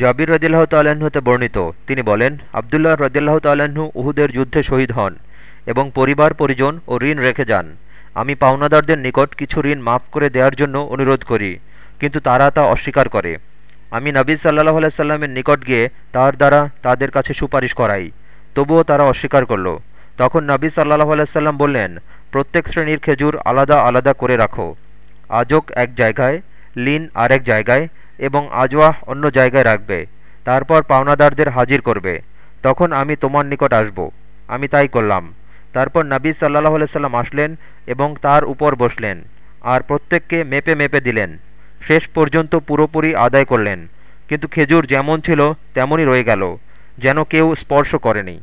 জাবির রদিল্লাহ হতে বর্ণিত। তিনি বলেন, আবদুল্লাহ রদিল্লাহ তাল্লাহ্ন উহুদের যুদ্ধে শহীদ হন এবং পরিবার, পরিজন ও ঋণ রেখে যান। আমি পাওনাদারদের নিকট কিছু ঋণ মাফ করে দেওয়ার জন্য অনুরোধ করি, কিন্তু তারা তা অস্বীকার করে। আমি নবী সাল্লাহ আলাইসাল্লামের নিকট গিয়ে তার দ্বারা তাদের কাছে সুপারিশ করাই, তবুও তারা অস্বীকার করল। তখন নবী সাল্লাহ আলাইসাল্লাম বললেন, প্রত্যেক শ্রেণির খেজুর আলাদা আলাদা করে রাখো। আজক এক জায়গায়, লিন আরেক জায়গায় এবং আজওয়াহ অন্য জায়গায় রাখবে। তারপর পাওনাদারদের হাজির করবে। তখন আমি তোমার নিকট আসব। আমি তাই করলাম। তারপর নবী সাল্লাহ সাল্লাম আসলেন এবং তার উপর বসলেন আর প্রত্যেককে মেপে মেপে দিলেন। শেষ পর্যন্ত পুরোপুরি আদায় করলেন। কিন্তু খেজুর যেমন ছিল, তেমনই রয়ে গেল। যেন কেউ স্পর্শ করেনি।